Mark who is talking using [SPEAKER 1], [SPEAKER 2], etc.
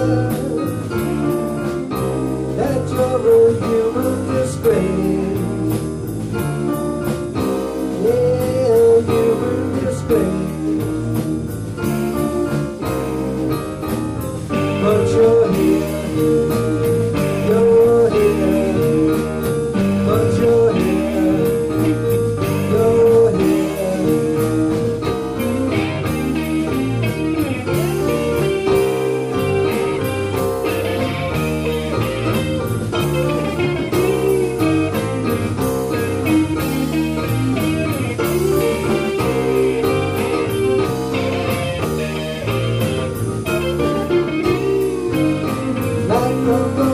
[SPEAKER 1] love. Oh.